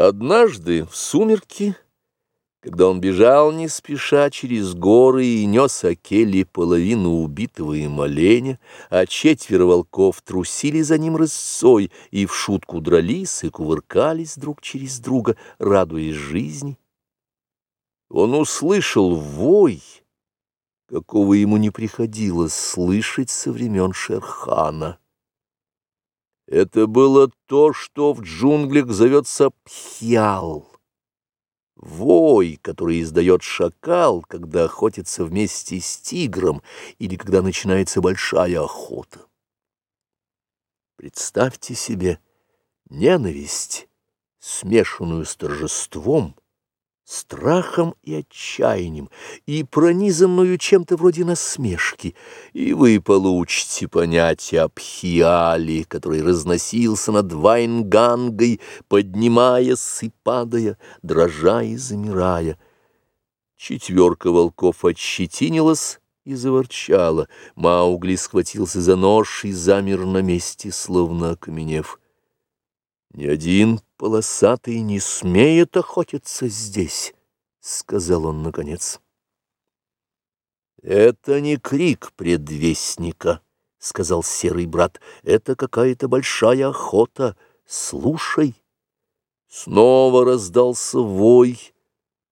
Однажды в сумерки, когда он бежал не спеша через горы и нес Акели половину убитого им оленя, а четверо волков трусили за ним рысцой и в шутку дрались и кувыркались друг через друга, радуясь жизни, он услышал вой, какого ему не приходилось слышать со времен Шерхана. Это было то, что в джунглях зовется пхьял. Вой, который издает шакал, когда охотится вместе с тигром или когда начинается большая охота. Представьте себе ненависть, смешанную с торжеством, страхом и отчаянием, и пронизанную чем-то вроде насмешки, и вы получите понятие о Пхиале, который разносился над Вайнгангой, поднимаясь и падая, дрожа и замирая. Четверка волков отщетинилась и заворчала. Маугли схватился за нож и замер на месте, словно окаменев. Ни один полосатый не смеет охотиться здесь, — сказал он наконец. Это не крик предвестника, — сказал серый брат, — это какая-то большая охота. Слушай. Снова раздался вой,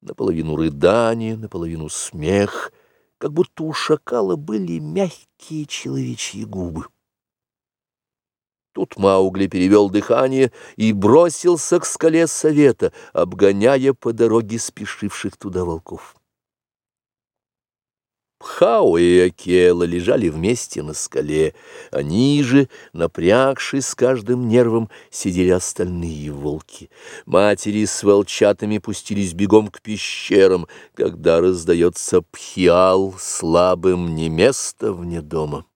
наполовину рыдание, наполовину смех, как будто у шакала были мягкие человечьи губы. Тут Маугли перевел дыхание и бросился к скале совета, обгоняя по дороге спешивших туда волков. Пхао и Акела лежали вместе на скале, они же, напрягшись с каждым нервом, сидели остальные волки. Матери с волчатами пустились бегом к пещерам, когда раздается пхиал слабым не место вне дома.